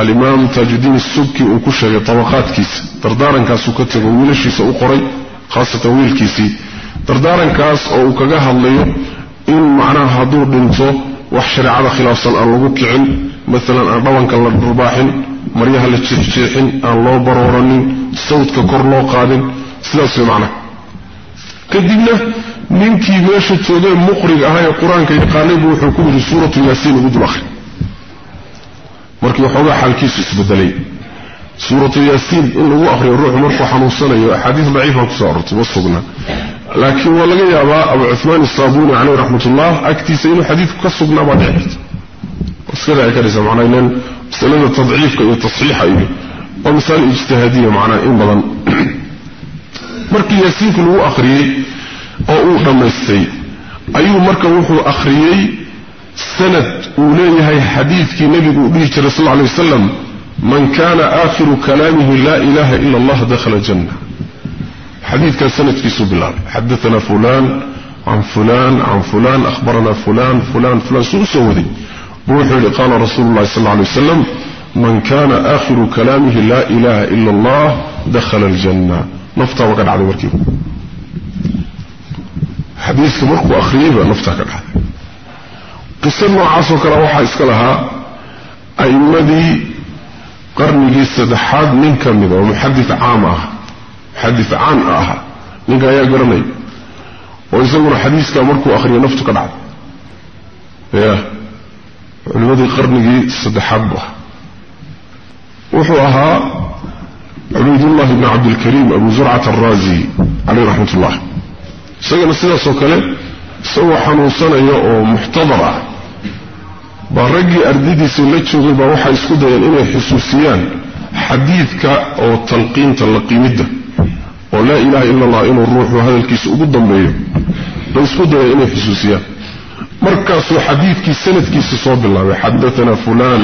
alimaam taajudiin subki uu ku sheegay tabaqaadkiisa dardaarankaasuu ka tego wiilashiisa u qoray khaasatan wiilkiisii dardaarankaas oo uu kaga hadlayo in macnaha hadduu dhinto wax shareecada khilaafsan aan lagu kicin maalan aan dhabanka la dharbaaxin maryaha la jeexjeexin aan loo barooranin sawdka kor loo qaadin sidaas way macnaha kadibna ninkii meesha joogee muqriga ahaa ee qur-aanka yaqaanay buu wuxuu ku yidhi suuratu yaasiin ugu dul akhri مركي وحوضا حالكي سيسبدلي سورة ياسين إن هو أخري الروح مرفو حنوصنا حديث ضعيفة كسارت وصفنا لكن ولا يا أبا أبا عثمان الصابون عليه رحمة الله أكتي سينو حديث كسبنا بعد عهد وسكذا يا كاريسا معنا إلان مسألنا التضعيف والتصحيح ومثال اجتهادية معنا إن بلان مركي ياسين كن هو أخري أو أخرى ما السيد أيو مركي وحو أخريي سند أوليها حديث كي نبي أبيه رسول الله عليه وسلم من كان آخر كلامه لا إله إلا الله دخل الجنة. حديث كان سند في سبلان حدثنا فلان عن فلان عن فلان أخبرنا فلان فلان فلان. سوء سوذي بوحي لقال رسول الله صلى الله عليه وسلم من كان آخر كلامه لا إله إلا الله دخل الجنة. نفتا وقد عليه وركبه حديث كمرك وأخريبه نفتا كالحديث قصدنا عصو كلا وحا اسكالها اي مدي قرني جي السدحاد من كمدة ومحدث عام أها حدث عام أها نقا يا قرني. ويسمون حديث كامركو آخرية نفط قدعا إيه المدي قرني جي السدحاد بها. وحوها عبد الله بن عبد الكريم أبو زرعة الرازي عليه رحمة الله. سيقنا السيدة سوكالي سوى حنوصان إيه محتضرة. برجي أرددي سمج شغل بروح يسكت ده حسوسيان حديث ك أو تلقين تلقي مدة ولا إله إلا الله إنه الروح وهذا الكيس أبدا بيه بس كده إنه حسوسيان مركز حديث كي سنة كيس صوب الله حدثنا فلان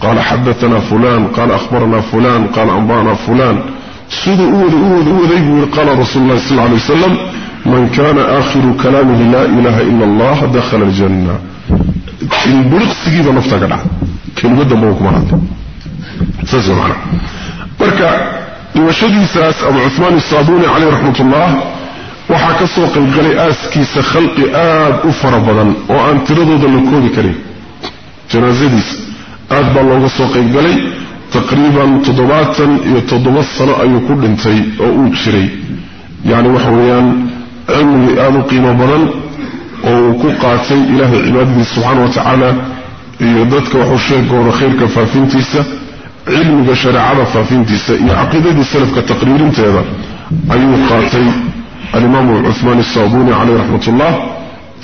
قال حدثنا فلان قال أخبرنا فلان قال أنبأنا فلان سيد أول أول أول ذي قال رسول الله صلى الله عليه وسلم من كان آخر كلامه لا إله إلا الله دخل الجنة إن بلق سجيد نفتك لها كلمة دموك مرات سيسي معنا بركة وشدي ساس أبو عثمان الصابون عليه رحمة الله وحاك السوق القلي آس كيس خلق آب أفر بضن وأن ترضو ذلك كودي كلي جنازي ديس أدبا لغا السوق القلي تقريبا تضباتا يتضب الصلاة يقول انتي أو أكشري يعني وحويا عمري آب قيمة بضن وكقاتي إله عباده سبحانه وتعالى يددك وحشيك ورخيرك فافين تيسا علم بشرع على فافين تيسا إن عقيدة السلف كتقرير تيسا أيو قاتي الإمام العثمان الصابوني عليه رحمة الله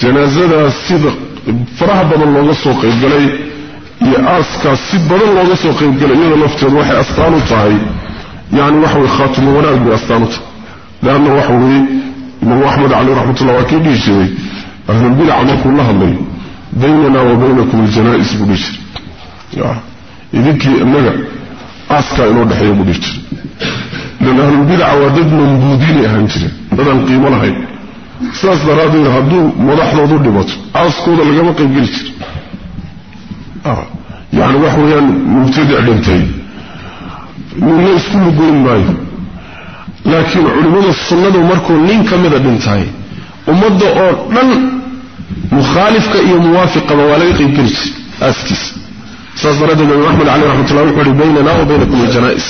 جنازة صدق فرح بضل الله سوق إبلي يأسك صدق بضل الله سوق إبلي يلا نفتر وحي أسطانه طاي يعني وحو الخاتم ونال بأسطانه لأنه وحوه من أحمد عليه رحمة الله وكيف يجيبه ahlulbidaca markuu la hadlayo baynana wa baynakum aljanaa-is buu dhihi jiray idinkii inaga aaskaa inoo dhexeeya buu dhihi jiray lan ahlulbidaca waa dad mambuudiinay ahaan jireen dadaan qiimo lahayn sidaas daraaddeed hadduu madaxdoodu dhibato aaskooda lagama qaybgeli jiro yani wax weeyaan mubtadic dhintay ninna isku lugoyn maayo laakiin culimmada daraaddeed imaam axmed caleyh raxmatullah wuxuu uhi baynana wa baynakum aljanaa-is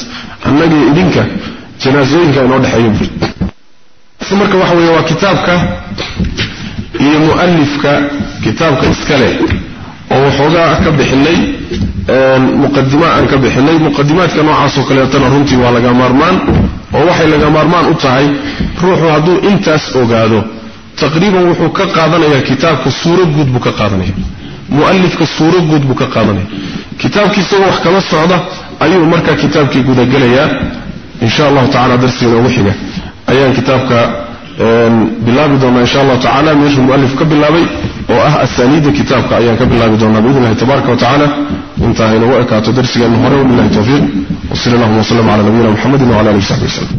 annagiyo idinka janaasooyinka inoo dhexeeya buri marka waxa weeye waa kitaabka iyo mu'alifka kitaabka iskale oo waxoogaa ka bixinay muqadima aan ka bixinay muqadimaadka noocaasoo kaleetana runtii waa laga maarmaan oo waxay laga maarmaan u tahay ruuxu hadduu intaas ogaado تقريبا وحكا قادنها يعني كتابك سورة قد بك قادنها مؤلفك سورة قد بك قادنها كتابك سوى وحكا مصر هذا أيها مركا كتابك قد قليا. إن شاء الله تعالى درسينا وحكا أيها كتابك بالله بدون إن شاء الله تعالى مجرم مؤلفك بالله وأه السانيد كتابك أيها بالله بدون بإذن الله تبارك وتعالى. وانت هنا وقعك تدرسي أنه مرة بالله التوفير وصل الله وسلم على نبينا محمد وعلى الله وسلم.